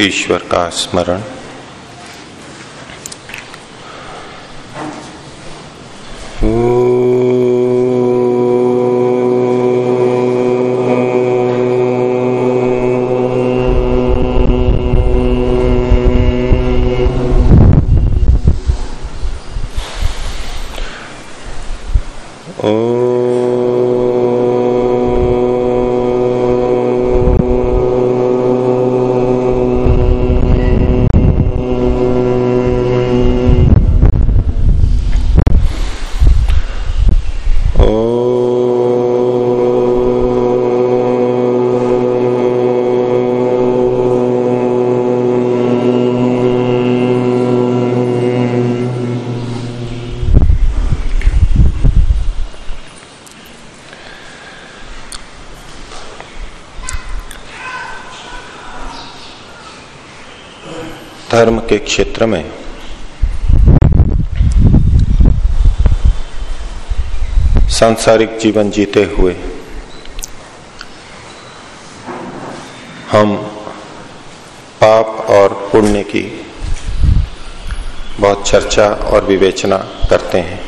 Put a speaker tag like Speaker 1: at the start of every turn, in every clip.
Speaker 1: ईश्वर का स्मरण। क्षेत्र में सांसारिक जीवन जीते हुए हम पाप और पुण्य की बहुत चर्चा और विवेचना करते हैं।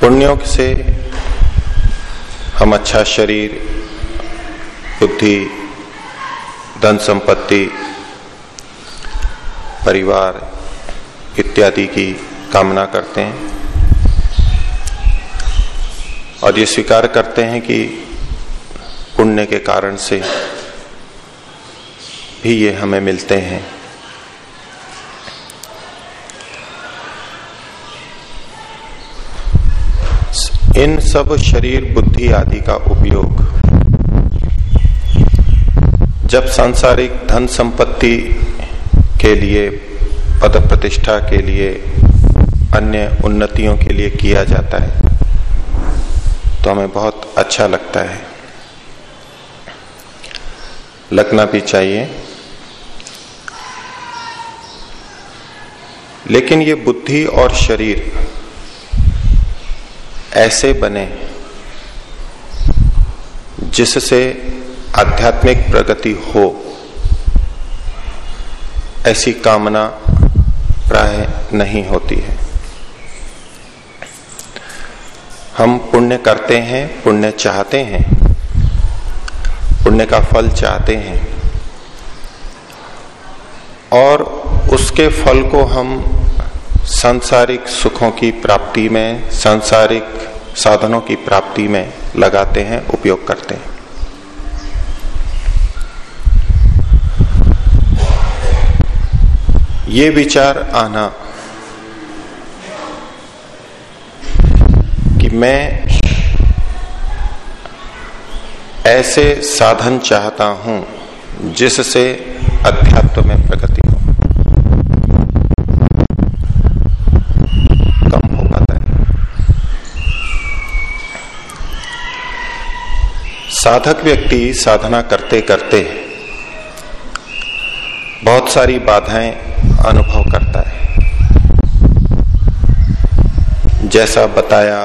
Speaker 1: पुण्यों से हम अच्छा शरीर बुद्धि, धन संपत्ति, परिवार इत्यादि की कामना करते हैं। और ये स्वीकार करते हैं कि पुण्य के कारण से भी ये हमें मिलते हैं। इन सब शरीर बुद्धि आदि का उपयोग जब सांसारिक धन संपत्ति के लिए पद प्रतिष्ठा के लिए अन्य उन्नतियों के लिए किया जाता है तो हमें बहुत अच्छा लगता है। लगना भी चाहिए। लेकिन ये बुद्धि और शरीर ऐसे बने जिससे आध्यात्मिक प्रगति हो, ऐसी कामना प्राय नहीं होती है। हम पुण्य करते हैं, पुण्य चाहते हैं, पुण्य का फल चाहते हैं, और उसके फल को हम सांसारिक सुखों की प्राप्ति में, सांसारिक साधनों की प्राप्ति में लगाते हैं, उपयोग करते हैं। ये विचार आना कि मैं ऐसे साधन चाहता हूँ जिससे अध्यात्म में प्रगति हो। कम हो पाता है। साधक व्यक्ति साधना करते करते बहुत सारी बाधाएँ अनुभव करता है। जैसा बताया,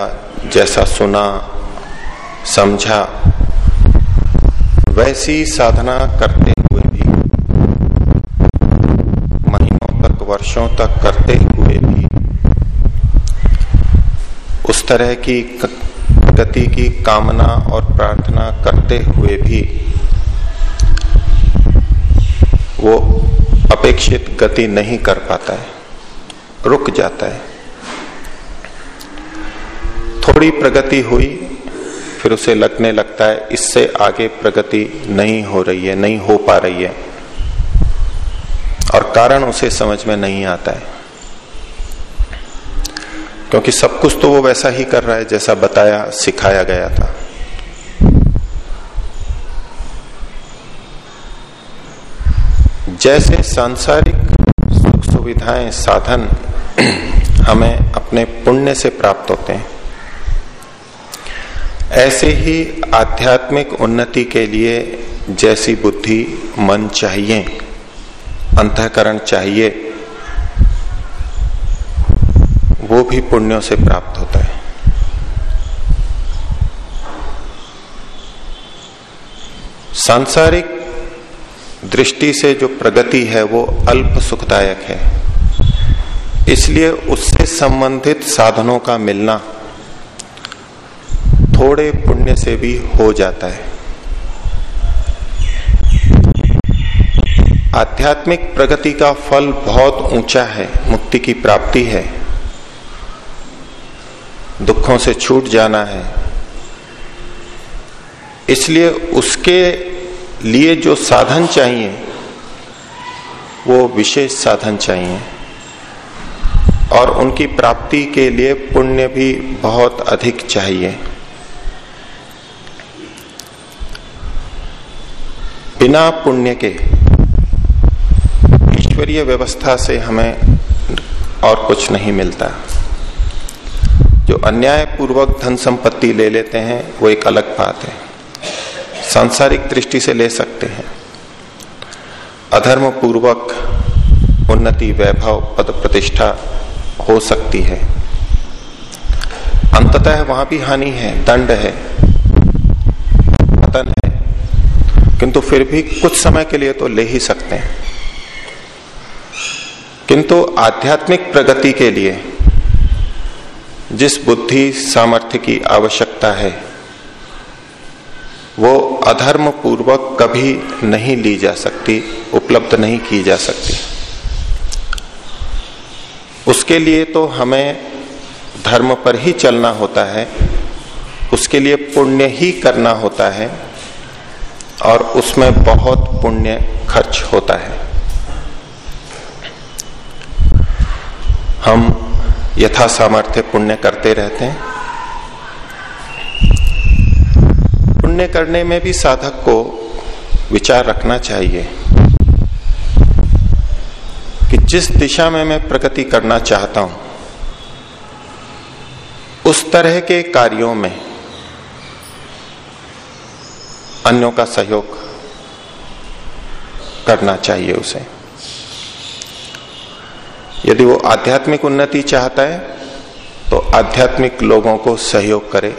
Speaker 1: जैसा सुना, समझा, वैसी साधना करते हुए भी, महीनों तक, वर्षों तक करते हुए भी, उस तरह की गति की कामना और प्रार्थना करते हुए भी वो अपेक्षित गति नहीं कर पाता है। रुक जाता है। थोड़ी प्रगति हुई, फिर उसे लगने लगता है, इससे आगे प्रगति नहीं हो रही है, नहीं हो पा रही है। और कारण उसे समझ में नहीं आता है। क्योंकि सब कुछ तो वो वैसा ही कर रहा है, जैसा बताया, सिखाया गया था। जैसे सांसारिक सुख सुविधाएँ साधन हमें अपने पुण्य से प्राप्त होते हैं। ऐसे ही आध्यात्मिक उन्नति के लिए जैसी बुद्धि मन चाहिए, अंतकरण चाहिए, वो भी पुण्यों से प्राप्त होता है। सांसारिक दृष्टि से जो प्रगति है वो अल्प सुखदायक है। इसलिए उससे संबंधित साधनों का मिलना थोड़े पुण्य से भी हो जाता है। आध्यात्मिक प्रगति का फल बहुत ऊँचा है, मुक्ति की प्राप्ति है। दुखों से छूट जाना है। इसलिए उसके लिए जो साधन चाहिए, वो विशेष साधन चाहिए। और उनकी प्राप्ति के लिए पुण्य भी बहुत अधिक चाहिए। बिना पुण्य के ईश्वरीय व्यवस्था से हमें और कुछ नहीं मिलता। जो अन्याय पूर्वक धन संपत्ति ले लेते हैं, वो एक अलग बात है। सांसारिक दृष्टि से ले सकते हैं। अधर्म पूर्वक उन्नति, वैभव पद प्रतिष्ठा हो सकती है। अंततः वहाँ भी हानि है, दंड है, पतन है, किंतु फिर भी कुछ समय के लिए तो ले ही सकते हैं। किंतु आध्यात्मिक प्रगति के लिए जिस बुद्धि, सामर्थ्य की आवश्यकता है वो अधर्म पूर्वक कभी नहीं ली जा सकती, उपलब्ध नहीं की जा सकती। उसके लिए तो हमें धर्म पर ही चलना होता है, उसके लिए पुण्य ही करना होता है, और उसमें बहुत पुण्य खर्च होता है। हम यथा सामर्थ्य पुण्य करते रहते हैं। पुण्य करने में भी साधक को विचार रखना चाहिए कि जिस दिशा में मैं प्रगति करना चाहता हूँ, उस तरह के कार्यों में अन्यों का सहयोग करना चाहिए उसे। यदि वो आध्यात्मिक उन्नति चाहता है तो आध्यात्मिक लोगों को सहयोग करे।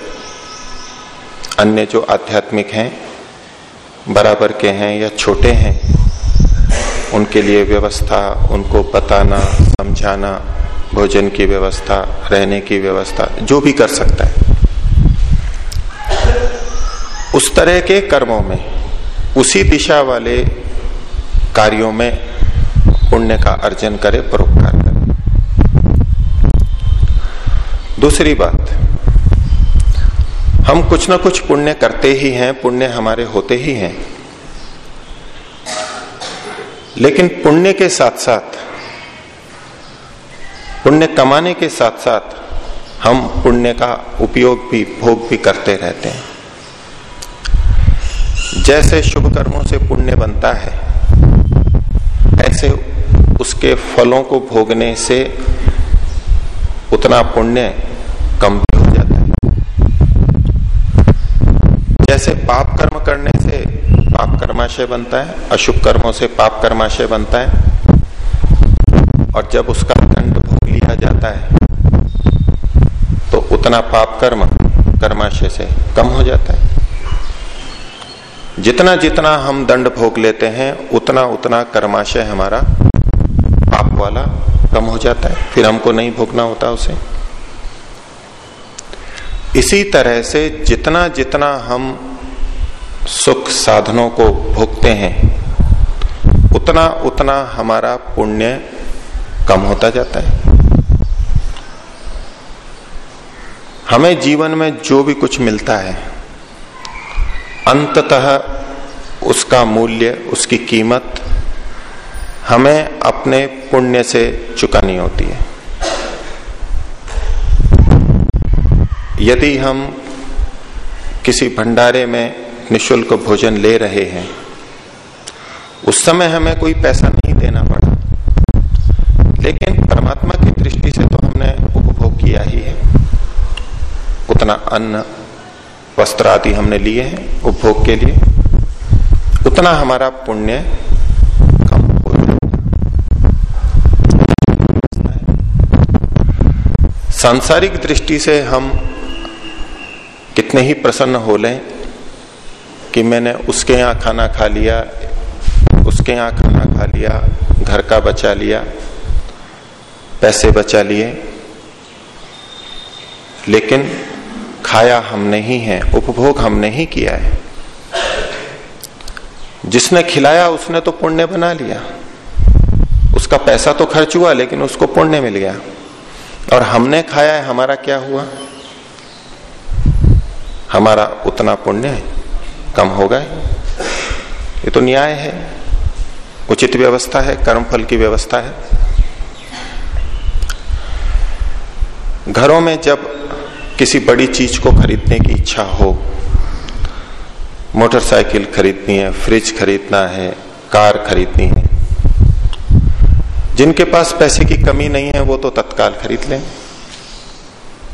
Speaker 1: अन्य जो आध्यात्मिक हैं, बराबर के हैं या छोटे हैं, उनके लिए व्यवस्था, उनको बताना, समझाना, भोजन की व्यवस्था, रहने की व्यवस्था, जो भी कर सकता है। उस तरह के कर्मों में, उसी दिशा वाले कार्यों में पुण्य का अर्जन करे, परोपकार करे। दूसरी बात हम कुछ ना कुछ पुण्य करते ही हैं, पुण्य हमारे होते ही हैं। लेकिन पुण्य के साथ साथ पुण्य कमाने के साथ साथ हम पुण्य का उपयोग भी, भोग भी करते रहते हैं। जैसे शुभ कर्मों से पुण्य बनता है, ऐसे उसके फलों को भोगने से उतना पुण्य कम भी हो जैसे पाप कर्म करने से पाप कर्माशय बनता है, अशुभ कर्मों से पाप कर्माशय बनता है। और जब उसका दंड भोग लिया जाता है तो उतना पाप कर्म कर्माशय से कम हो जाता है। जितना जितना हम दंड भोग लेते हैं, उतना उतना कर्माशय हमारा पाप वाला कम हो जाता है। फिर हमको नहीं भोगना होता उसे। इसी तरह से जितना जितना हम सुख साधनों को भोगते हैं, उतना उतना हमारा पुण्य कम होता जाता है। हमें जीवन में जो भी कुछ मिलता है, अंततः उसका मूल्य, उसकी कीमत हमें अपने पुण्य से चुकानी होती है। यदि हम किसी भंडारे में निशुल्क भोजन ले रहे हैं। उस समय हमें कोई पैसा नहीं देना पड़ा। लेकिन परमात्मा की दृष्टि से तो हमने उपभोग किया ही है। उतना अन्न, वस्त्र आदि हमने लिए हैं उपभोग के लिए। उतना हमारा पुण्य कम हो जाएगा सांसारिक दृष्टि से हम कितने ही प्रसन्न हो लें कि मैंने उसके यहाँ खाना खा लिया, उसके यहाँ खाना खा लिया, घर का बचा लिया, पैसे बचा लिए। लेकिन खाया हमने ही है, उपभोग हमने ही किया है। जिसने खिलाया, उसने तो पुण्य बना लिया। उसका पैसा तो खर्च हुआ, लेकिन उसको पुण्य मिल गया। और हमने खाया है, हमारा क्या हुआ? हमारा उतना पुण्य है। कम होगा ये तो न्याय है। उचित व्यवस्था है, कर्मफल की व्यवस्था है। घरों में जब किसी बड़ी चीज़ को खरीदने की इच्छा हो, मोटरसाइकिल खरीदनी है, फ्रिज खरीदना है, कार खरीदनी है, जिनके पास पैसे की कमी नहीं है, वो तो तत्काल खरीद लें।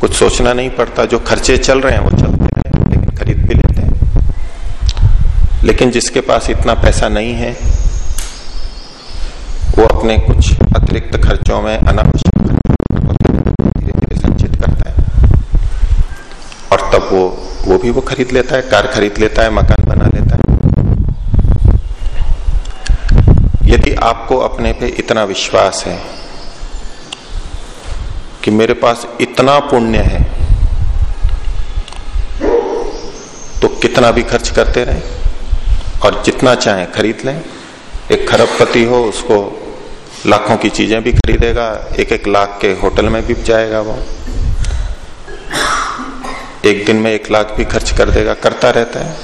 Speaker 1: कुछ सोचना नहीं पड़ता, जो खर्चे चल रहे हैं, वो चलते हैं, लेकिन खरीद भी हैं लेकिन जिसके पास इतना पैसा नहीं है, वो अपने कुछ अतिरिक्त खर्चों में अनावश्यक धीरे धीरे संचित करता है। और तब वो वो भी वो खरीद लेता है, कार खरीद लेता है, मकान बना लेता है। यदि आपको अपने पे इतना विश्वास है कि मेरे पास इतना पुण्य है तो कितना भी खर्च करते रहे। और जितना चाहे खरीद लें। एक खरबपति हो, उसको लाखों की चीज़ें भी खरीदेगा एक एक लाख के होटल में भी जाएगा वो। एक दिन में एक लाख भी खर्च कर देगा, करता रहता है।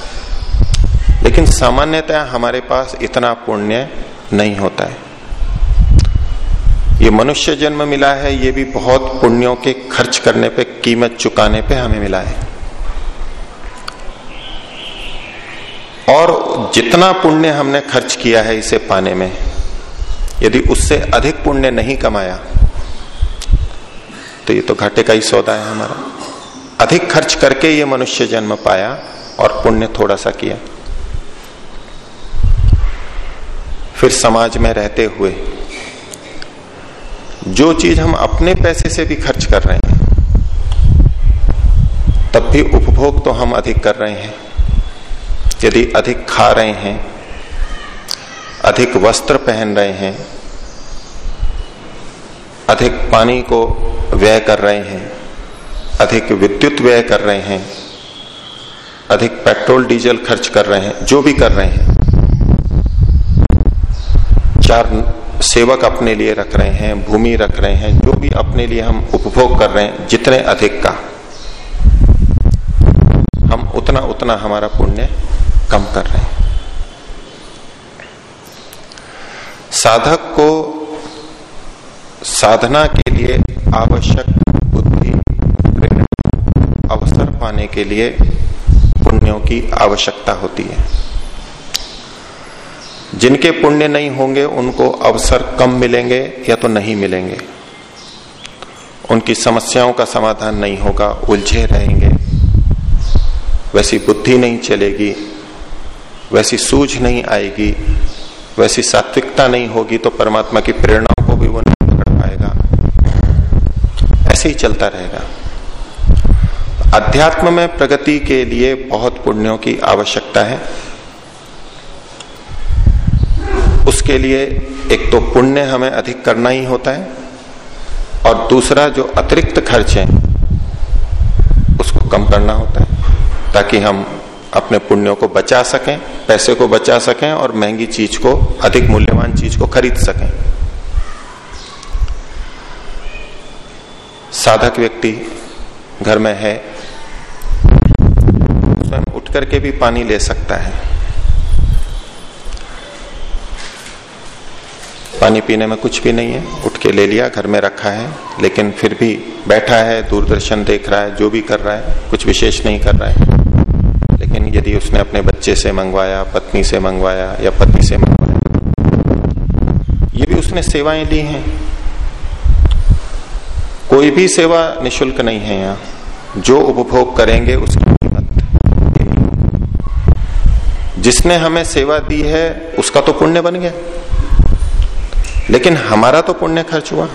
Speaker 1: लेकिन सामान्यतः हमारे पास इतना पुण्य नहीं होता है। ये मनुष्य जन्म मिला है, ये भी बहुत पुण्यों के खर्च करने पे, कीमत चुकाने पे हमें मिला है और जितना पुण्य हमने खर्च किया है इसे पाने में, यदि उससे अधिक पुण्य नहीं कमाया तो ये तो घाटे का ही सौदा है हमारा। अधिक खर्च करके ये मनुष्य जन्म पाया और पुण्य थोड़ा सा किया। फिर समाज में रहते हुए, जो चीज़ हम अपने पैसे से भी खर्च कर रहे हैं, तब भी उपभोग तो हम अधिक कर रहे हैं। यदि अधिक खा रहे हैं, अधिक वस्त्र पहन रहे हैं, अधिक पानी को व्यय कर रहे हैं, अधिक विद्युत व्यय कर रहे हैं, अधिक पेट्रोल, डीजल खर्च कर रहे हैं, जो भी कर रहे हैं, चार सेवक अपने लिए रख रहे हैं, भूमि रख रहे हैं, जो भी अपने लिए हम उपभोग कर रहे हैं, जितने अधिक का, हम उतना उतना हमारा पुण्य कम कर रहे हैं। साधक को साधना के लिए आवश्यक बुद्धि अवसर पाने के लिए पुण्यों की आवश्यकता होती है। जिनके पुण्य नहीं होंगे, उनको अवसर कम मिलेंगे या तो नहीं मिलेंगे। उनकी समस्याओं का समाधान नहीं होगा, उलझे रहेंगे। वैसी बुद्धि नहीं चलेगी वैसी सूझ नहीं आएगी, वैसी सात्विकता नहीं होगी तो परमात्मा की प्रेरणाओं को भी वो नहीं पकड़ पाएगा। ऐसे ही चलता रहेगा। अध्यात्म में प्रगति के लिए बहुत पुण्यों की आवश्यकता है। उसके लिए एक तो पुण्य हमें अधिक करना ही होता है और दूसरा जो अतिरिक्त खर्च है, उसको कम करना होता है, ताकि हम अपने पुण्यों को बचा सकें, पैसे को बचा सकें और महँगी चीज़ को, अधिक मूल्यवान चीज़ को खरीद सकें। साधक व्यक्ति घर में है, स्वयं उठ करके भी पानी ले सकता है। पानी पीने में कुछ भी नहीं है, उठ के ले लिया, घर में रखा है, लेकिन फिर भी बैठा है, दूरदर्शन देख रहा है, जो भी कर रहा है, कुछ विशेष नहीं कर रहा है। लेकिन यदि उसने अपने बच्चे से मंगवाया, पत्नी से मंगवाया या पति से मंगवाया, ये भी उसने सेवाएँ ली हैं। कोई भी सेवा निशुल्क नहीं है यहाँ। जो उपभोग करेंगे उसकी कीमत जिसने हमें सेवा दी है, उसका तो पुण्य बन गया। लेकिन हमारा तो पुण्य खर्च हुआ।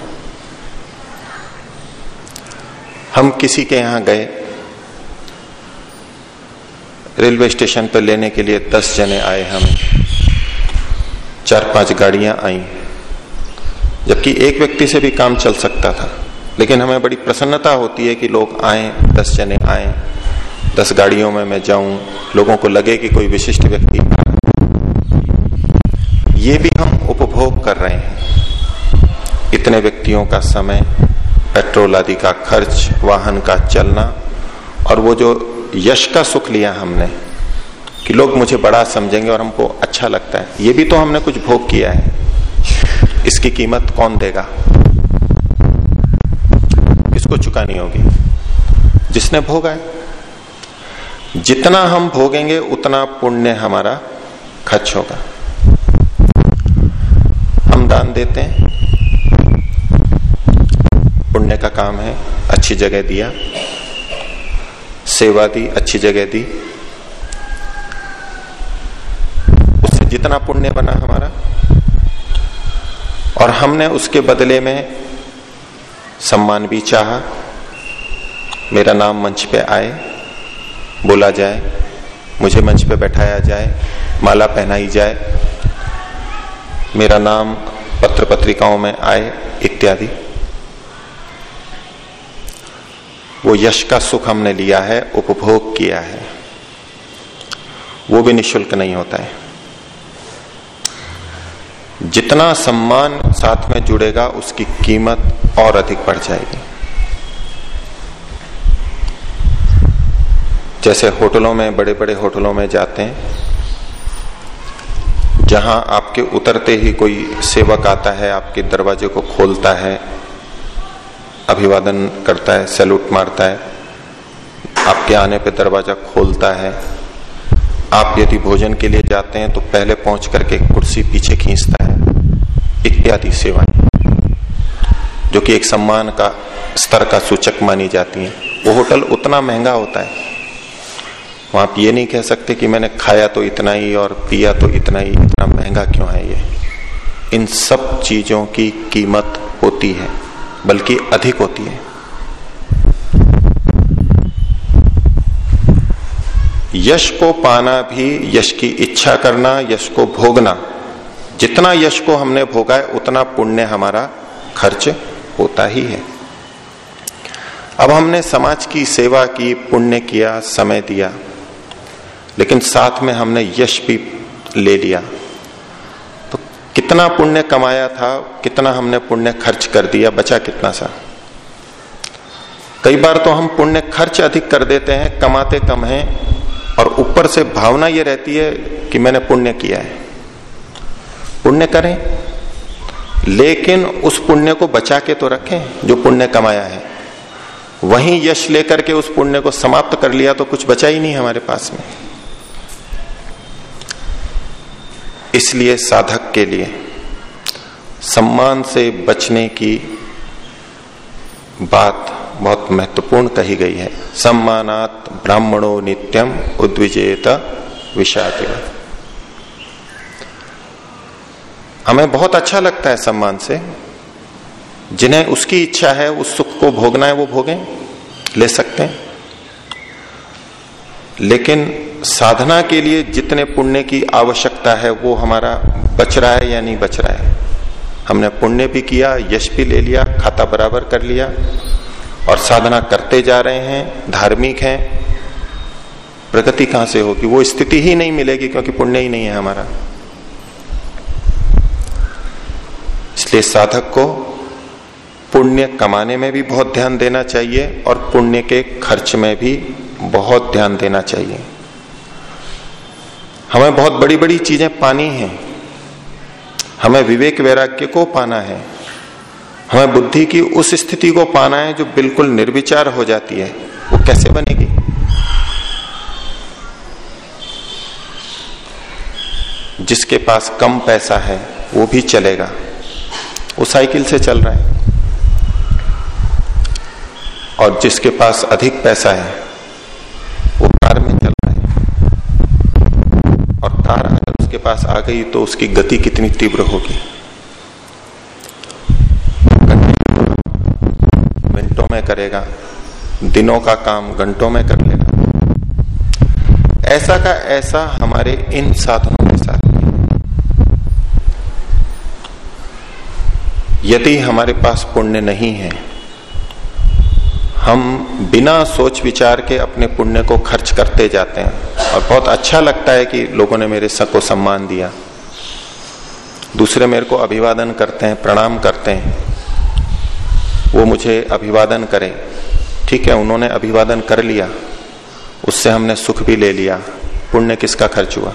Speaker 1: हम किसी के यहाँ गए रेलवे स्टेशन पर लेने के लिए दस जने आए हमें। चार पाँच गाड़ियाँ आई। जबकि एक व्यक्ति से भी काम चल सकता था। लेकिन हमें बड़ी प्रसन्नता होती है कि लोग आए, दस जने आए। दस गाड़ियों में मैं जाऊँ, लोगों को लगे कि कोई विशिष्ट व्यक्ति ये भी हम उपभोग कर रहे हैं। इतने व्यक्तियों का समय, पेट्रोल आदि का खर्च, वाहन का चलना और वो जो यश का सुख लिया हमने, कि लोग मुझे बड़ा समझेंगे और हमको अच्छा लगता है। ये भी तो हमने कुछ भोग किया है। इसकी कीमत कौन देगा? किसको चुकानी होगी? जिसने भोगा है जितना हम भोगेंगे, उतना पुण्य हमारा खर्च होगा। हम दान देते हैं। पुण्य का काम है, अच्छी जगह दिया। सेवा दी, अच्छी जगह दी। उससे जितना पुण्य बना हमारा। और हमने उसके बदले में सम्मान भी चाहा। मेरा नाम मंच पे आए, बोला जाए, मुझे मंच पे बैठाया जाए, माला पहनाई जाए। मेरा नाम पत्र पत्रिकाओं में आए, इत्यादि। वो यश का सुख हमने लिया है, उपभोग किया है। वो भी निशुल्क नहीं होता है। जितना सम्मान साथ में जुड़ेगा, उसकी कीमत और अधिक बढ़ जाएगी। जैसे होटलों में बड़े बड़े होटलों में जाते हैं, जहाँ आपके उतरते ही कोई सेवक आता है, आपके दरवाजे को खोलता है अभिवादन करता है, सैल्यूट मारता है, आपके आने पे दरवाज़ा खोलता है। आप यदि भोजन के लिए जाते हैं तो पहले पहुँच करके कुर्सी पीछे खींचता है। इत्यादि सेवाएँ, जो कि एक सम्मान का स्तर का सूचक मानी जाती है। वो होटल उतना महँगा होता है। वहाँ आप ये नहीं कह सकते कि मैंने खाया तो इतना ही और पिया तो इतना ही, इतना महँगा क्यों है ये? इन सब चीज़ों की कीमत होती है। बल्कि अधिक होती है। यश को पाना भी, यश की इच्छा करना, यश को भोगना। जितना यश को हमने भोगा है, उतना पुण्य हमारा खर्च होता ही है। अब हमने समाज की सेवा की, पुण्य किया, समय दिया। लेकिन साथ में हमने यश भी ले लिया। कितना पुण्य कमाया था, कितना हमने पुण्य खर्च कर दिया, बचा कितना सा। कई बार तो हम पुण्य खर्च अधिक कर देते हैं, कमाते कम हैं, और ऊपर से भावना ये रहती है कि मैंने पुण्य किया है। पुण्य करें, लेकिन उस पुण्य को बचा के तो रखें, जो पुण्य कमाया है। वहीं यश लेकर के उस पुण्य को समाप्त कर लिया तो कुछ बचा ही नहीं हमारे पास में। इसलिए साधक के लिए सम्मान से बचने की बात बहुत महत्वपूर्ण कही गई है। सम्मानात ब्राह्मणों नित्यम उद्विजेत विषाद हमें बहुत अच्छा लगता है सम्मान से। जिन्हें उसकी इच्छा है, उस सुख को भोगना है, वो भोगें, ले सकते हैं। लेकिन साधना के लिए जितने पुण्य की आवश्यकता है, वो हमारा बच रहा है या नहीं बच रहा है? हमने पुण्य भी किया, यश भी ले लिया, खाता बराबर कर लिया, और साधना करते जा रहे हैं, धार्मिक हैं। प्रगति कहाँ से होगी? वो स्थिति ही नहीं मिलेगी, क्योंकि पुण्य ही नहीं है हमारा। इसलिए साधक को पुण्य कमाने में भी बहुत ध्यान देना चाहिए, और पुण्य के खर्च में भी बहुत ध्यान देना चाहिए। हमें बहुत बड़ी बड़ी चीज़ें पानी है। हमें विवेक वैराग्य को पाना है। हमें बुद्धि की उस स्थिति को पाना है जो बिल्कुल निर्विचार हो जाती है। वो कैसे बनेगी? जिसके पास कम पैसा है, वो भी चलेगा। वो साइकिल से चल रहा है। और जिसके पास अधिक पैसा है वो कार में चल रहा है और कार अगर उसके पास आ गई तो उसकी गति कितनी तीव्र होगी? मिनटों में करेगा, दिनों का काम घंटों में कर लेगा। ऐसा का ऐसा हमारे इन साधनों के साथ यदि हमारे पास पुण्य नहीं है हम बिना सोच विचार के अपने पुण्य को खर्च करते जाते हैं। और बहुत अच्छा लगता है कि लोगों ने मेरे को सम्मान दिया। दूसरे मेरे को अभिवादन करते हैं, प्रणाम करते हैं। वो मुझे अभिवादन करें। ठीक है, उन्होंने अभिवादन कर लिया। उससे हमने सुख भी ले लिया। पुण्य किसका खर्च हुआ?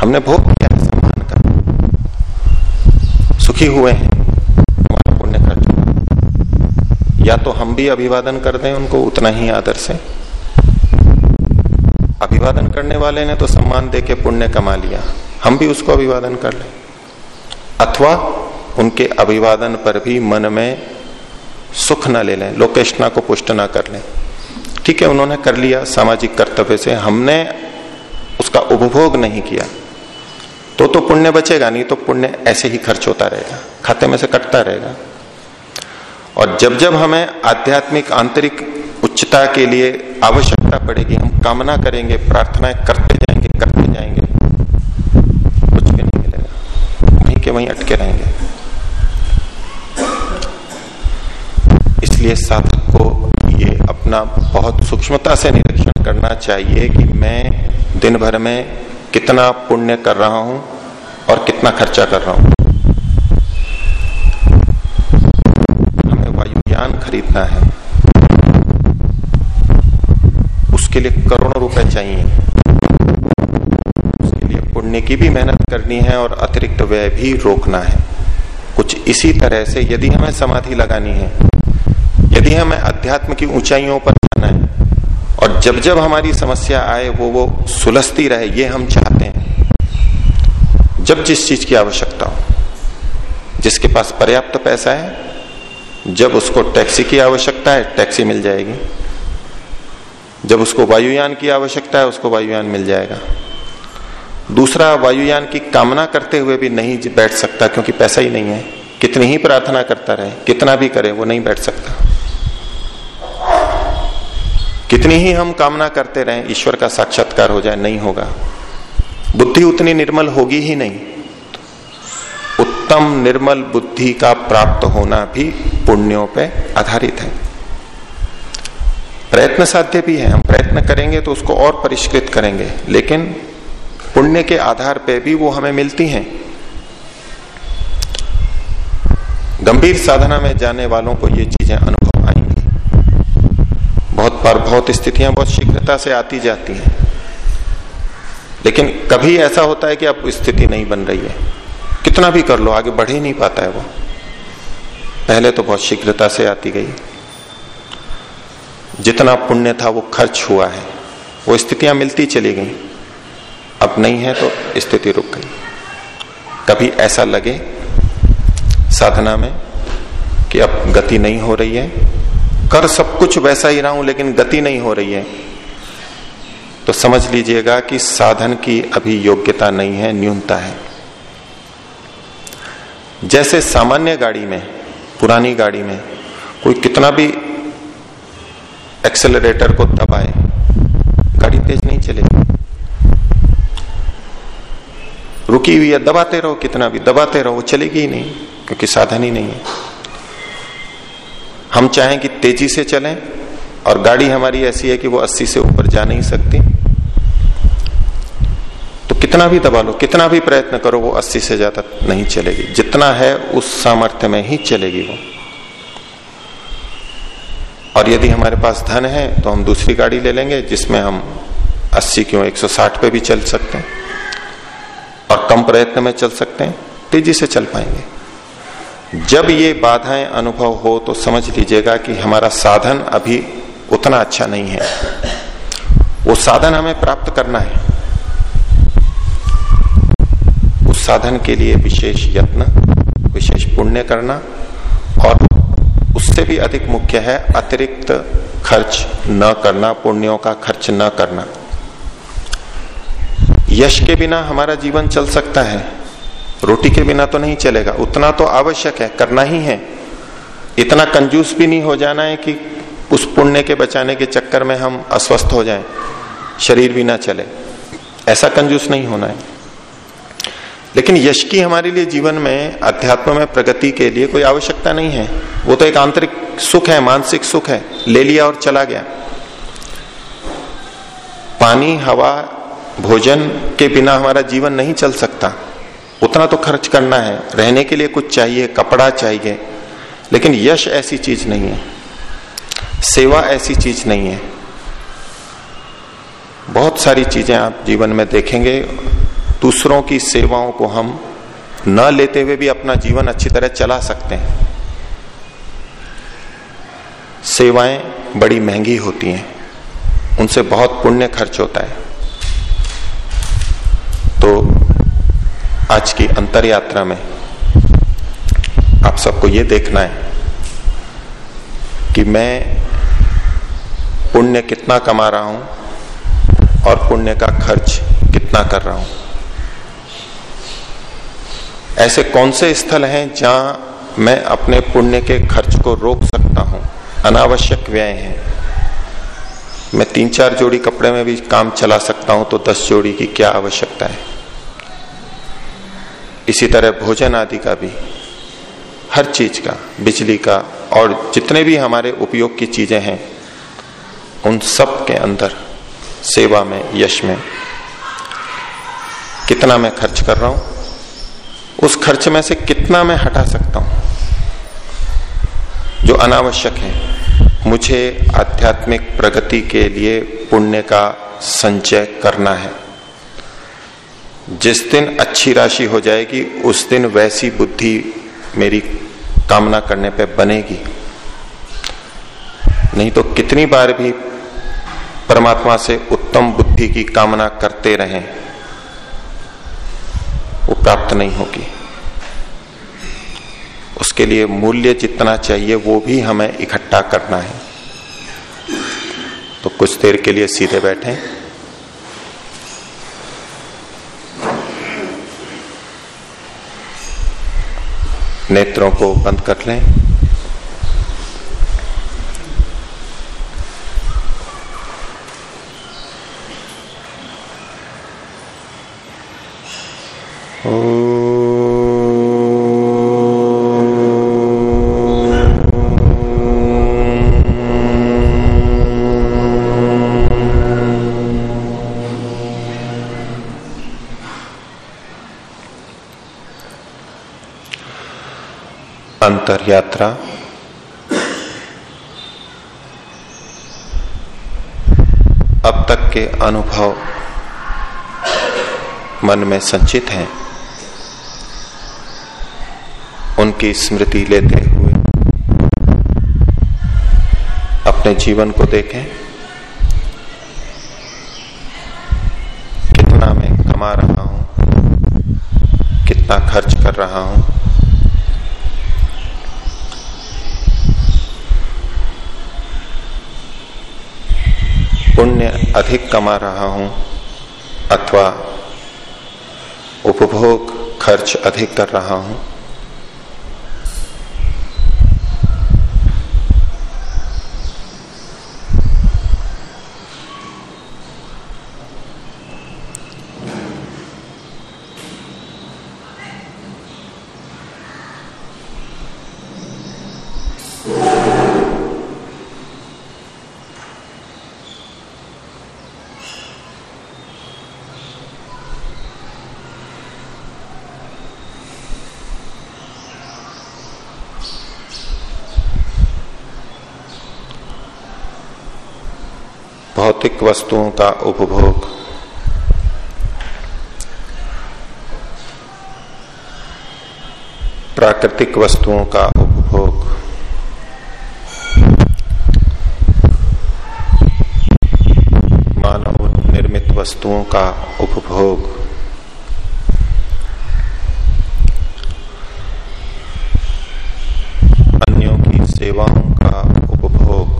Speaker 1: हमने भोग किया, सम्मान का सुखी हुए हैं हमारा पुण्य खर्च हुआ या तो हम भी अभिवादन कर दें उनको उतना ही आदर से। अभिवादन करने वाले ने तो सम्मान दे के पुण्य कमा लिया। हम भी उसको अभिवादन कर लें। अथवा उनके अभिवादन पर भी मन में सुख न ले लें लोकेशना को पुष्ट ना कर लें। ठीक है, उन्होंने कर लिया सामाजिक कर्तव्य से, हमने उसका उपभोग नहीं किया। तो तो पुण्य बचेगा, नहीं तो पुण्य ऐसे ही खर्च होता रहेगा, खाते में से कटता रहेगा। और जब जब हमें आध्यात्मिक आंतरिक उच्चता के लिए आवश्यकता पड़ेगी, हम कामना करेंगे, प्रार्थनाएँ करते जाएँगे करते जाएँगे, कुछ भी नहीं मिलेगा। वहीं के वहीं अटके रहेंगे। इसलिए साधक को ये अपना बहुत सूक्ष्मता से निरीक्षण करना चाहिए कि मैं दिन भर में कितना पुण्य कर रहा हूँ और कितना खर्चा कर रहा हूँ हमें खरीदना है। उसके लिए करोड़ों रुपए चाहिए। उसके लिए पुण्य की भी मेहनत करनी है और अतिरिक्त व्यय भी रोकना है। कुछ इसी तरह से यदि हमें समाधि लगानी है, यदि हमें अध्यात्म की ऊंचाइयों पर जाना है, और जब जब हमारी समस्या आए, वो वो सुलझती रहे, ये हम चाहते हैं। जब जिस चीज़ की आवश्यकता हो, जिसके पास पर्याप्त पैसा है जब उसको टैक्सी की आवश्यकता है, टैक्सी मिल जाएगी। जब उसको वायुयान की आवश्यकता है, उसको वायुयान मिल जाएगा। दूसरा, वायुयान की कामना करते हुए भी नहीं बैठ सकता, क्योंकि पैसा ही नहीं है। कितनी ही प्रार्थना करता रहे, कितना भी करे, वो नहीं बैठ सकता। कितनी ही हम कामना करते रहे, ईश्वर का साक्षात्कार हो जाए, नहीं होगा। बुद्धि उतनी निर्मल होगी ही नहीं। उत्तम निर्मल बुद्धि का प्राप्त होना भी पुण्यों पे आधारित है। प्रयत्न साध्य भी है। हम प्रयत्न करेंगे तो उसको और परिष्कृत करेंगे, लेकिन पुण्य के आधार पे भी वो हमें मिलती हैं। गंभीर साधना में जाने वालों को ये चीज़ें अनुभव आएँगी। बहुत बार बहुत स्थितियाँ बहुत शीघ्रता से आती जाती हैं। लेकिन कभी ऐसा होता है कि अब स्थिति नहीं बन रही है। कितना भी कर लो, आगे बढ़ ही नहीं पाता है वो। पहले तो बहुत शीघ्रता से आती गई। जितना पुण्य था, वो खर्च हुआ है। वो स्थितियाँ मिलती चली गई। अब नहीं है तो स्थिति रुक गई। कभी ऐसा लगे साधना में कि अब गति नहीं हो रही है। कर सब कुछ वैसा ही रहा हूँ, लेकिन गति नहीं हो रही है। तो समझ लीजिएगा कि साधन की अभी योग्यता नहीं है, न्यूनता है। जैसे सामान्य गाड़ी में, पुरानी गाड़ी में, कोई कितना भी एक्सेलरेटर को दबाए, गाड़ी तेज नहीं चलेगी रुकी हुई है, दबाते रहो कितना भी, दबाते रहो, वो चलेगी ही नहीं, क्योंकि साधन ही नहीं है। हम चाहें कि तेज़ी से चलें, और गाड़ी हमारी ऐसी है कि वो 80 से ऊपर जा नहीं सकती। कितना भी दबा लो, कितना भी प्रयत्न करो, वो 80 से ज़्यादा नहीं चलेगी। जितना है, उस सामर्थ्य में ही चलेगी वो। और यदि हमारे पास धन है तो हम दूसरी गाड़ी ले लेंगे, जिसमें हम 80 क्यों 160 पे भी चल सकते हैं। और कम प्रयत्न में चल सकते हैं, तेज़ी से चल पाएँगे। जब ये बाधाएँ अनुभव हो तो समझ लीजिएगा कि हमारा साधन अभी उतना अच्छा नहीं है। वो साधन हमें प्राप्त करना है उस साधन के लिए विशेष यत्न, विशेष पुण्य करना और उससे भी अधिक मुख्य है अतिरिक्त खर्च न करना, पुण्यों का खर्च न करना। यश के बिना हमारा जीवन चल सकता है, रोटी के बिना तो नहीं चलेगा, उतना तो आवश्यक है, करना ही है। इतना कंजूस भी नहीं हो जाना है कि उस पुण्य के बचाने के चक्कर में हम अस्वस्थ हो जाएँ, शरीर भी ना चले। ऐसा कंजूस नहीं होना है। लेकिन यश की हमारे लिए जीवन में, अध्यात्म में प्रगति के लिए कोई आवश्यकता नहीं है। वो तो एक आंतरिक सुख है, मानसिक सुख है। ले लिया और चला गया। पानी, हवा, भोजन के बिना हमारा जीवन नहीं चल सकता। उतना तो खर्च करना है। रहने के लिए कुछ चाहिए, कपड़ा चाहिए। लेकिन यश ऐसी चीज़ नहीं है। सेवा ऐसी चीज़ नहीं है। बहुत सारी चीज़ें आप जीवन में देखेंगे। दूसरों की सेवाओं को हम न लेते हुए भी अपना जीवन अच्छी तरह चला सकते हैं। सेवाएँ बड़ी महँगी होती हैं। उनसे बहुत पुण्य खर्च होता है। तो आज की अंतर यात्रा में आप सबको ये देखना है कि मैं पुण्य कितना कमा रहा हूँ और पुण्य का खर्च कितना कर रहा हूँ। ऐसे कौन से स्थल हैं जहाँ मैं अपने पुण्य के खर्च को रोक सकता हूँ? अनावश्यक व्यय है। मैं तीन चार जोड़ी कपड़े में भी काम चला सकता हूँ तो दस जोड़ी की क्या आवश्यकता है? इसी तरह भोजन आदि का भी, हर चीज़ का, बिजली का, और जितने भी हमारे उपयोग की चीज़ें हैं, उन सब के अंदर सेवा में, यश में, कितना मैं खर्च कर रहा हूँ? उस खर्च में से कितना मैं हटा सकता हूँ? जो अनावश्यक है। मुझे आध्यात्मिक प्रगति के लिए पुण्य का संचय करना है। जिस दिन अच्छी राशि हो जाएगी, उस दिन वैसी बुद्धि मेरी कामना करने पे बनेगी। नहीं तो कितनी बार भी परमात्मा से उत्तम बुद्धि की कामना करते रहें। प्राप्त नहीं होगी। उसके लिए मूल्य जितना चाहिए, वो भी हमें इकट्ठा करना है। तो कुछ देर के लिए सीधे बैठें। नेत्रों को बंद कर लें अंतर यात्रा अब तक के अनुभव मन में संचित हैं। उनकी स्मृति लेते हुए अपने जीवन को देखें। कितना मैं कमा रहा हूँ, कितना खर्च कर रहा हूँ। पुण्य अधिक कमा रहा हूँ अथवा उपभोग खर्च अधिक कर रहा हूँ भौतिक वस्तुओं का उपभोग। प्राकृतिक वस्तुओं का उपभोग। मानव निर्मित वस्तुओं का उपभोग अन्यों की सेवाओं का उपभोग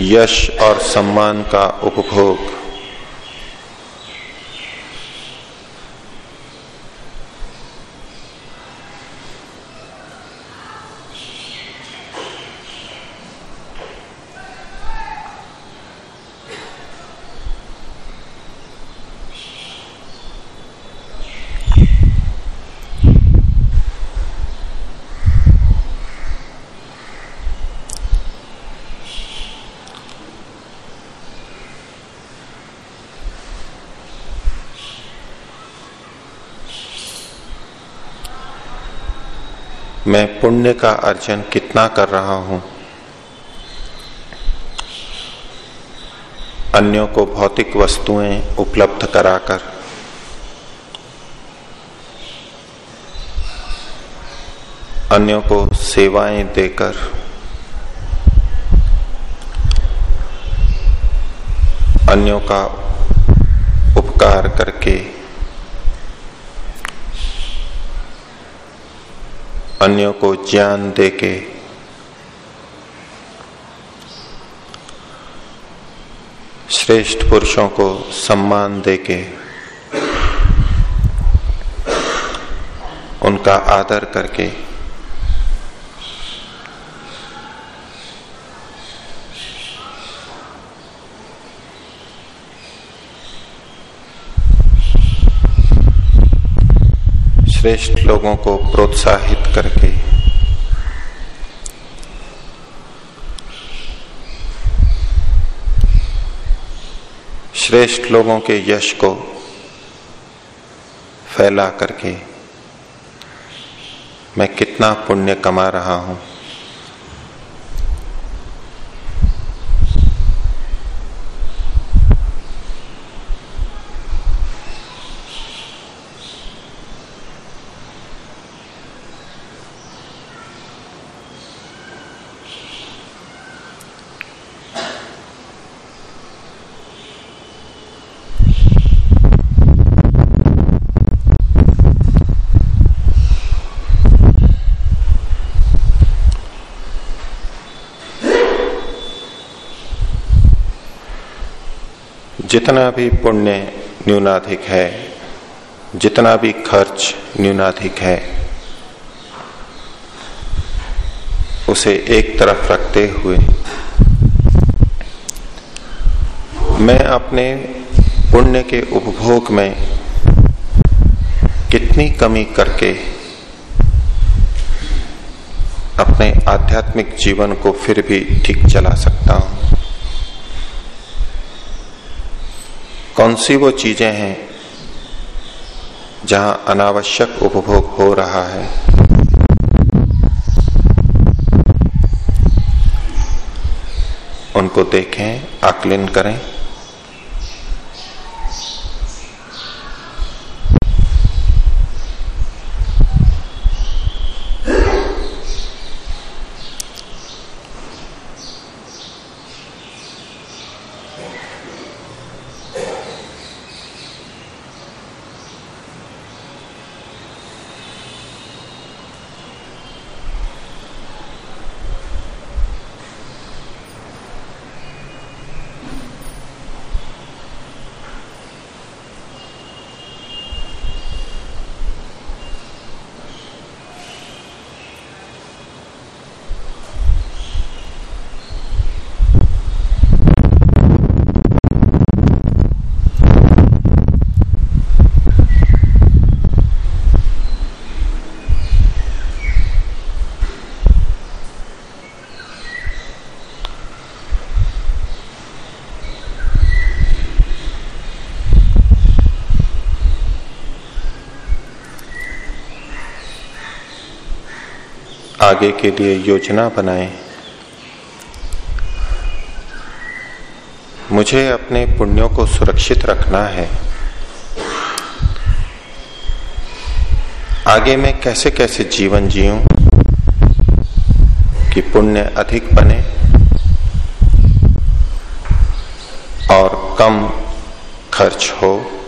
Speaker 1: यश और सम्मान का उपभोग मैं पुण्य का अर्जन कितना कर रहा हूँ? अन्यों को भौतिक वस्तुएँ उपलब्ध कराकर। अन्यों को सेवाएँ देकर। अन्यों का उपकार करके। अन्यों को ज्ञान देके। श्रेष्ठ पुरुषों को सम्मान देके। उनका आदर करके। श्रेष्ठ लोगों को प्रोत्साहित करके। श्रेष्ठ लोगों के यश को फैला करके मैं कितना पुण्य कमा रहा हूँ। जितना भी पुण्य न्यूनाधिक है, जितना भी खर्च न्यूनाधिक है, उसे एक तरफ़ रखते हुए मैं अपने पुण्य के उपभोग में कितनी कमी करके अपने आध्यात्मिक जीवन को फिर भी ठीक चला सकता हूँ। कौन सी वो चीज़ें हैं जहाँ अनावश्यक उपभोग हो रहा है? उनको देखें, आकलन करें। आगे के लिए योजना बनाएँ। मुझे अपने पुण्यों को सुरक्षित रखना है। आगे मैं कैसे कैसे जीवन जीऊं कि पुण्य अधिक बने और कम खर्च हो?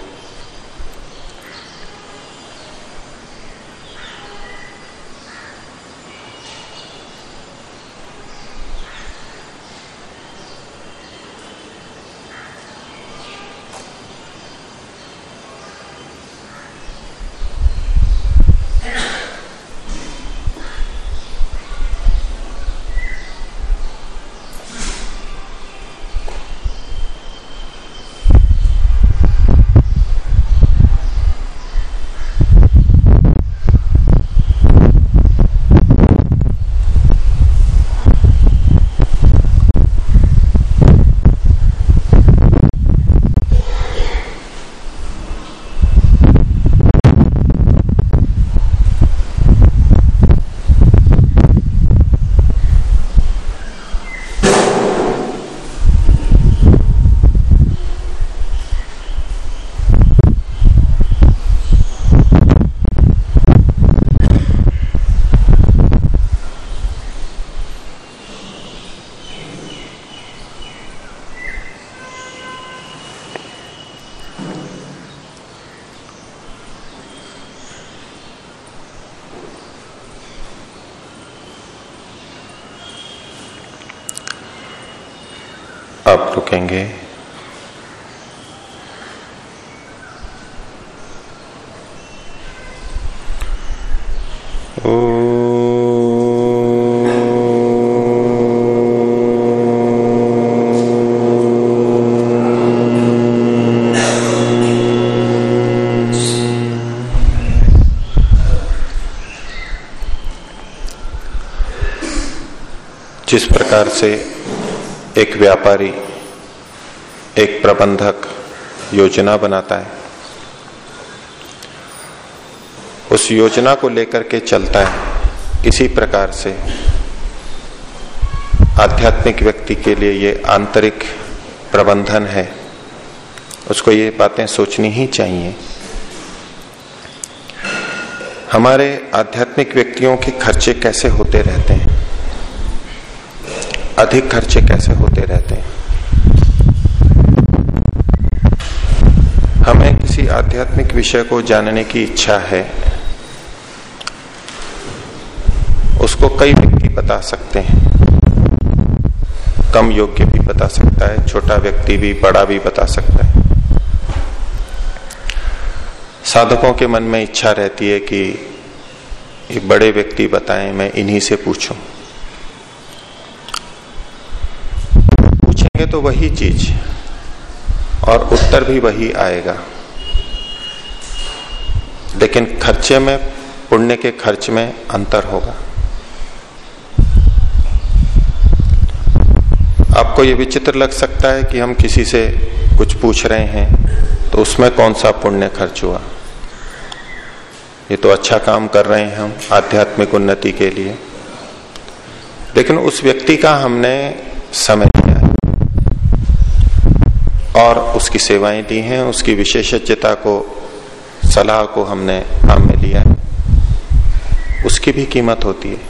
Speaker 1: रुकेंगे। जिस प्रकार से एक व्यापारी एक प्रबंधक योजना बनाता है। उस योजना को लेकर के चलता है। इसी प्रकार से आध्यात्मिक व्यक्ति के लिए ये आंतरिक प्रबंधन है। उसको ये बातें सोचनी ही चाहिए। हमारे आध्यात्मिक व्यक्तियों के खर्चे कैसे होते रहते हैं? अधिक खर्चे कैसे होते रहते हैं हमें किसी आध्यात्मिक विषय को जानने की इच्छा है, उसको कई व्यक्ति बता सकते हैं। कम योग्य भी बता सकता है, छोटा व्यक्ति भी, बड़ा भी बता सकता है। साधकों के मन में इच्छा रहती है कि ये बड़े व्यक्ति बताएँ, मैं इन्हीं से पूछूँ। पूछेंगे तो वही चीज़, और उत्तर भी वही आएगा। लेकिन खर्चे में, पुण्य के खर्च में अंतर होगा। आपको ये विचित्र लग सकता है कि हम किसी से कुछ पूछ रहे हैं तो उसमें कौन सा पुण्य खर्च हुआ? ये तो अच्छा काम कर रहे हैं हम, आध्यात्मिक उन्नति के लिए। लेकिन उस व्यक्ति का हमने समय दिया और उसकी सेवाएँ दी हैं, उसकी विशेषज्ञता को सलाह को हमने काम में लिया है। उसकी भी कीमत होती है।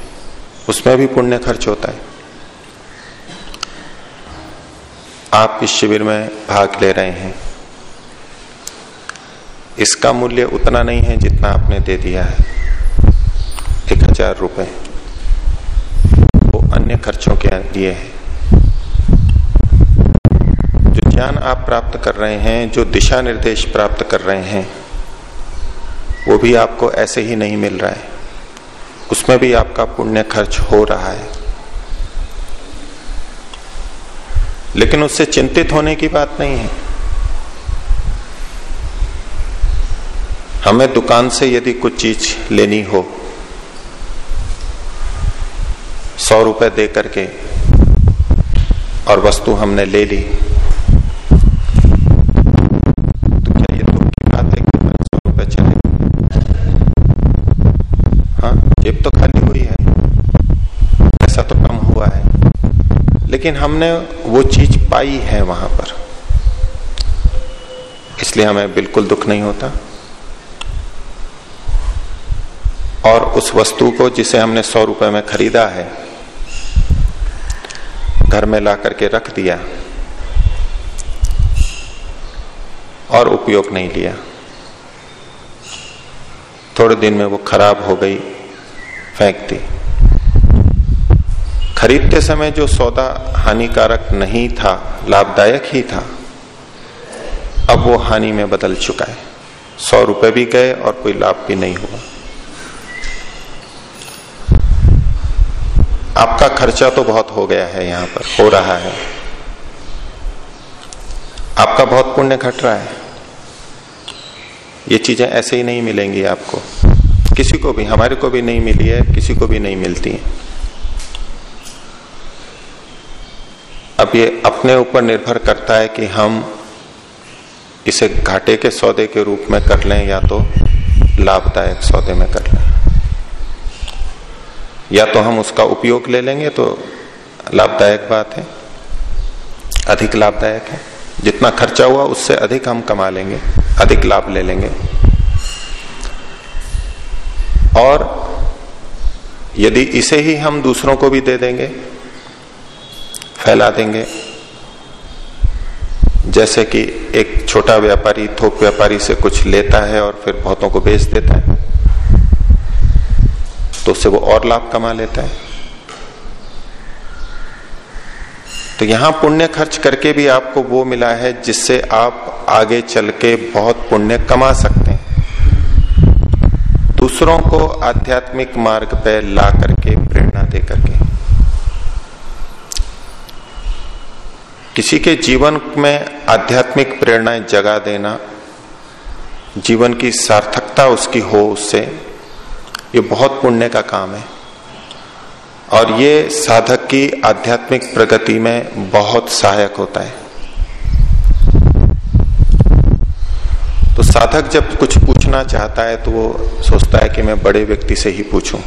Speaker 1: उसमें भी पुण्य खर्च होता है। आप इस शिविर में भाग ले रहे हैं। इसका मूल्य उतना नहीं है जितना आपने दे दिया है। एक हज़ार रुपये वो अन्य खर्चों के लिए है। जो ज्ञान आप प्राप्त कर रहे हैं, जो दिशा निर्देश प्राप्त कर रहे हैं वो भी आपको ऐसे ही नहीं मिल रहा है। उसमें भी आपका पुण्य खर्च हो रहा है। लेकिन उससे चिंतित होने की बात नहीं है। हमें दुकान से यदि कुछ चीज़ लेनी हो, सौ रुपए दे करके और वस्तु हमने ले ली जेब तो खाली हुई है ऐसा तो कम हुआ है लेकिन हमने वो चीज़ पाई है वहाँ पर। इसलिए हमें बिल्कुल दुख नहीं होता। और उस वस्तु को जिसे हमने सौ रुपए में खरीदा है, घर में ला करके रख दिया और उपयोग नहीं लिया। थोड़े दिन में वो खराब हो गई, फेंक दी। खरीदते समय जो सौदा हानिकारक नहीं था, लाभदायक ही था, अब वो हानि में बदल चुका है। सौ रुपए भी गए और कोई लाभ भी नहीं हुआ। आपका खर्चा तो बहुत हो गया है यहाँ पर, हो रहा है। आपका बहुत पुण्य घट रहा है। ये चीज़ें ऐसे ही नहीं मिलेंगी आपको। किसी को भी, हमारे को भी नहीं मिली है, किसी को भी नहीं मिलती है। अब ये अपने ऊपर निर्भर करता है कि हम इसे घाटे के सौदे के रूप में कर लें या तो लाभदायक सौदे में कर लें। या तो हम उसका उपयोग ले लेंगे तो लाभदायक बात है, अधिक लाभदायक है। जितना खर्चा हुआ उससे अधिक हम कमा लेंगे, अधिक लाभ ले लेंगे। और यदि इसे ही हम दूसरों को भी दे देंगे फैला देंगे। जैसे कि एक छोटा व्यापारी, थोक व्यापारी से कुछ लेता है और फिर बहुतों को बेच देता है तो उससे वो और लाभ कमा लेता है। तो यहाँ पुण्य खर्च करके भी आपको वो मिला है जिससे आप आगे चल के बहुत पुण्य कमा सकते हैं। दूसरों को आध्यात्मिक मार्ग पर ला करके, प्रेरणा दे करके। किसी के जीवन में आध्यात्मिक प्रेरणाएँ जगा देना, जीवन की सार्थकता उसकी हो उससे, ये बहुत पुण्य का काम है। और ये साधक की आध्यात्मिक प्रगति में बहुत सहायक होता है। तो साधक जब कुछ पूछना चाहता है तो वो सोचता है कि मैं बड़े व्यक्ति से ही पूछूँ।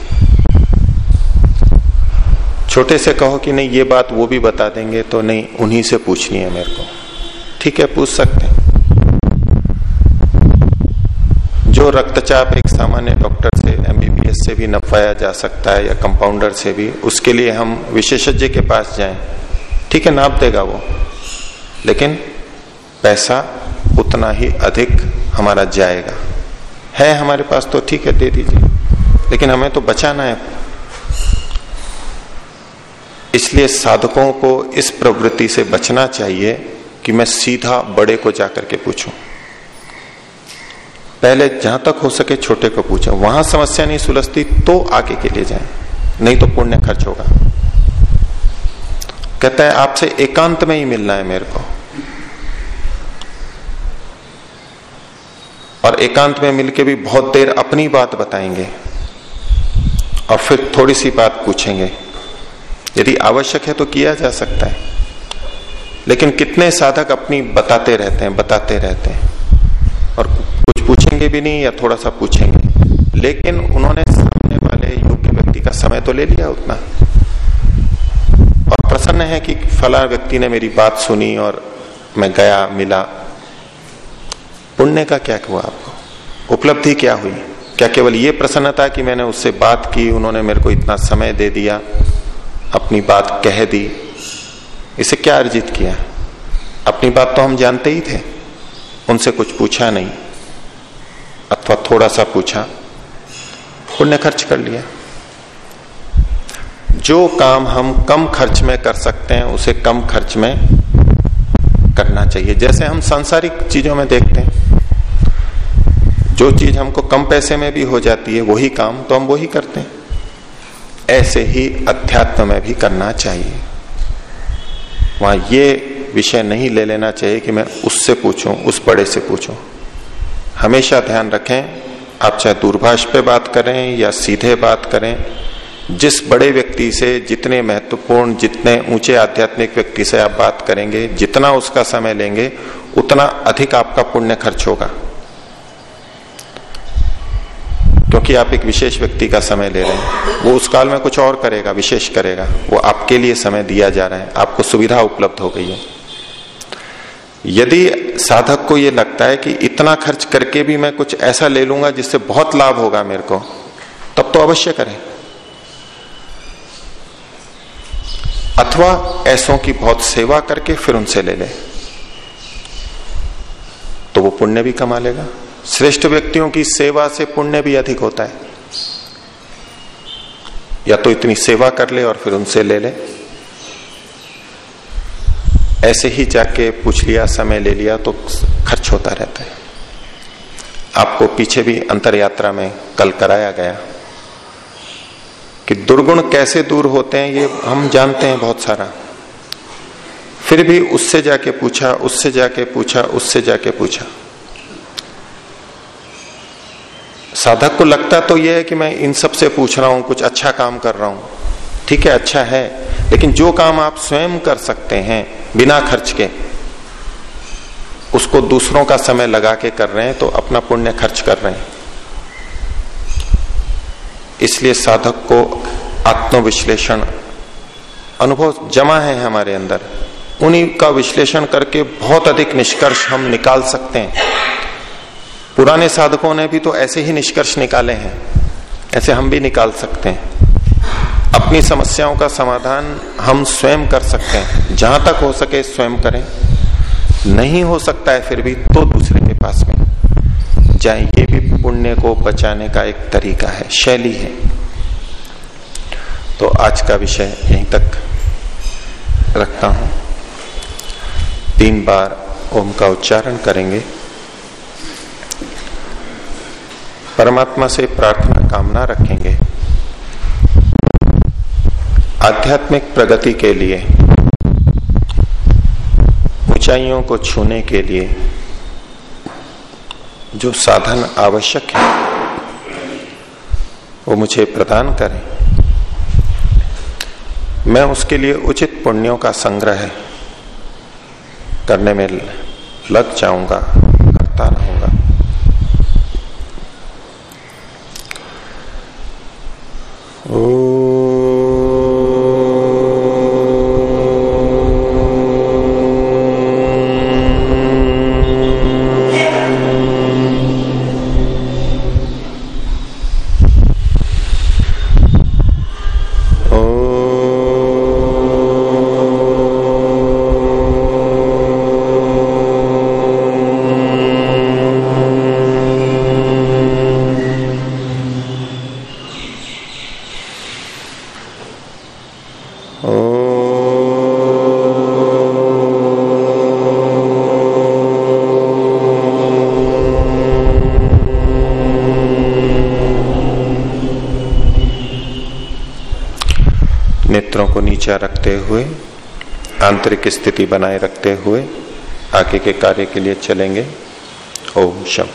Speaker 1: छोटे से कहो कि नहीं, ये बात वो भी बता देंगे तो नहीं, उन्हीं से पूछनी है मेरे को। ठीक है, पूछ सकते हैं। जो रक्तचाप एक सामान्य डॉक्टर से एमबीबीएस से भी नपवाया जा सकता है, या कंपाउंडर से भी, उसके लिए हम विशेषज्ञ के पास जाएँ। ठीक है, नाप देगा वो। लेकिन पैसा उतना ही अधिक हमारा जाएगा। है हमारे पास तो ठीक है, दे दीजिए। लेकिन हमें तो बचाना है। इसलिए साधकों को इस प्रवृत्ति से बचना चाहिए कि मैं सीधा बड़े को जाकर के पूछूँ। पहले जहाँ तक हो सके छोटे को पूछे। वहाँ समस्या नहीं सुलझती तो आगे के लिए जाए। नहीं तो पुण्य खर्च होगा। कहता है, आपसे एकांत में ही मिलना है मेरे को। और एकांत में मिलके भी बहुत देर अपनी बात बताएँगे और फिर थोड़ी सी बात पूछेंगे। यदि आवश्यक है तो किया जा सकता है। लेकिन कितने साधक अपनी बताते रहते हैं, बताते रहते हैं। और कुछ पूछेंगे भी नहीं या थोड़ा सा पूछेंगे। लेकिन उन्होंने सामने वाले योग्य व्यक्ति का समय तो ले लिया उतना। और प्रसन्न है कि फला व्यक्ति ने मेरी बात सुनी और मैं गया, मिला। पुण्य का क्या हुआ आपको? उपलब्धि क्या हुई? क्या केवल ये प्रसन्नता कि मैंने उससे बात की, उन्होंने मेरे को इतना समय दे दिया? अपनी बात कह दी, इसे क्या अर्जित किया? अपनी बात तो हम जानते ही थे, उनसे कुछ पूछा नहीं। अथवा थोड़ा सा पूछा पुण्य खर्च कर लिया। जो काम हम कम खर्च में कर सकते हैं, उसे कम खर्च में करना चाहिए। जैसे हम सांसारिक चीज़ों में देखते हैं, जो चीज़ हमको कम पैसे में भी हो जाती है, वही काम तो हम वही करते हैं। ऐसे ही अध्यात्म में भी करना चाहिए। वहाँ ये विषय नहीं ले लेना चाहिए कि मैं उससे पूछूँ, उस बड़े से पूछूँ। हमेशा ध्यान रखें, आप चाहे दूरभाष पे बात करें या सीधे बात करें, जिस बड़े व्यक्ति से जितने महत्वपूर्ण, जितने ऊँचे आध्यात्मिक व्यक्ति से आप बात करेंगे, जितना उसका समय लेंगे, उतना अधिक आपका पुण्य खर्च होगा। क्योंकि आप एक विशेष व्यक्ति का समय ले रहे हैं। वो उस काल में कुछ और करेगा, विशेष करेगा। वो आपके लिए समय दिया जा रहा है। आपको सुविधा उपलब्ध हो गई है। यदि साधक को यह लगता है कि इतना खर्च करके भी मैं कुछ ऐसा ले लूँगा जिससे बहुत लाभ होगा मेरे को, तब तो अवश्य करें। अथवा ऐसों की बहुत सेवा करके फिर उनसे ले ले। तो वो पुण्य भी कमा लेगा। श्रेष्ठ व्यक्तियों की सेवा से पुण्य भी अधिक होता है। या तो इतनी सेवा कर ले और फिर उनसे ले ले। ऐसे ही जाके पूछ लिया, समय ले लिया तो खर्च होता रहता है। आपको पीछे भी अंतर यात्रा में कल कराया गया कि दुर्गुण कैसे दूर होते हैं, ये हम जानते हैं बहुत सारा। फिर भी उससे जाके पूछा, उससे जाके पूछा, उससे जाके पूछा। साधक को लगता तो यह है कि मैं इन सबसे पूछ रहा हूँ, कुछ अच्छा काम कर रहा हूँ। ठीक है अच्छा है, लेकिन जो काम आप स्वयं कर सकते हैं बिना खर्च के, उसको दूसरों का समय लगा के कर रहे हैं तो अपना पुण्य खर्च कर रहे हैं। इसलिए साधक को आत्मविश्लेषण, अनुभव जमा है हमारे अंदर। उन्हीं का विश्लेषण करके बहुत अधिक निष्कर्ष हम निकाल सकते हैं। पुराने साधकों ने भी तो ऐसे ही निष्कर्ष निकाले हैं, ऐसे हम भी निकाल सकते हैं। अपनी समस्याओं का समाधान हम स्वयं कर सकते हैं। जहाँ तक हो सके स्वयं करें। नहीं हो सकता है फिर भी तो दूसरे के पास में। जाए, ये भी पुण्य को बचाने का एक तरीका है, शैली है। तो आज का विषय यहीं तक रखता हूँ। तीन बार ओम का उच्चारण करेंगे। परमात्मा से प्रार्थना, कामना रखेंगे। आध्यात्मिक प्रगति के लिए, ऊंचाइयों को छूने के लिए जो साधन आवश्यक है, वो मुझे प्रदान करें। मैं उसके लिए उचित पुण्यों का संग्रह करने में लग जाऊँगा, करता रहूँगा। Oh. नेत्रों रखते हुए, आंतरिक स्थिति बनाए रखते हुए, आगे के कार्य के लिए चलेंगे। ओम शम